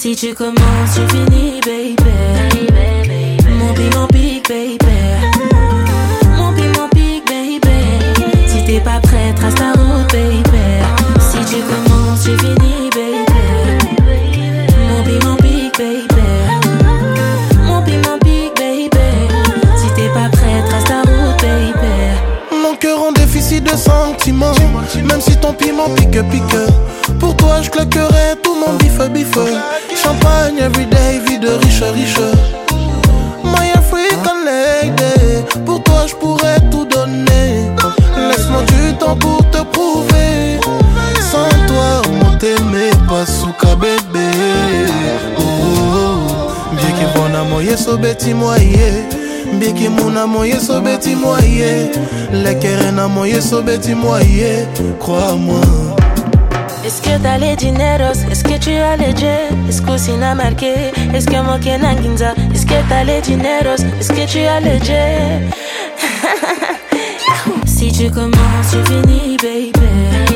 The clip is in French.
tu commences, tu finis, baby. Mon piment pique, baby. Mon piment pique, baby. Si t'es pas prête, trace ta route, baby. Si tu commences, tu finis, baby. Mon piment pique, baby. Mon piment pique, baby. Si t'es pas prête, trace ta route, baby. Mon cœur en déficit de sentiments. Même si ton piment pique, pique. Pour toi, je claquerai tout mon bif, bif. Champagne everyday, vie de riche, riche. My African lady. Pour toi, je pourrais tout donner. Laisse-moi du temps pour te prouver. Sans toi, on t'aimait pas sous bébé. Oh, oh, oh. Bien qu'il vona moye so beti moye. Biki muna moye so beti moye. Lekere na moye so beti moye. Crois-moi. Est-ce que t'as les dineros? Est-ce que tu as les jets? Est-ce que c'est n'a marqué? Est-ce que moi qui? Est-ce que t'as les dineros? Est-ce que tu as les jets? si tu commences, tu finis, baby.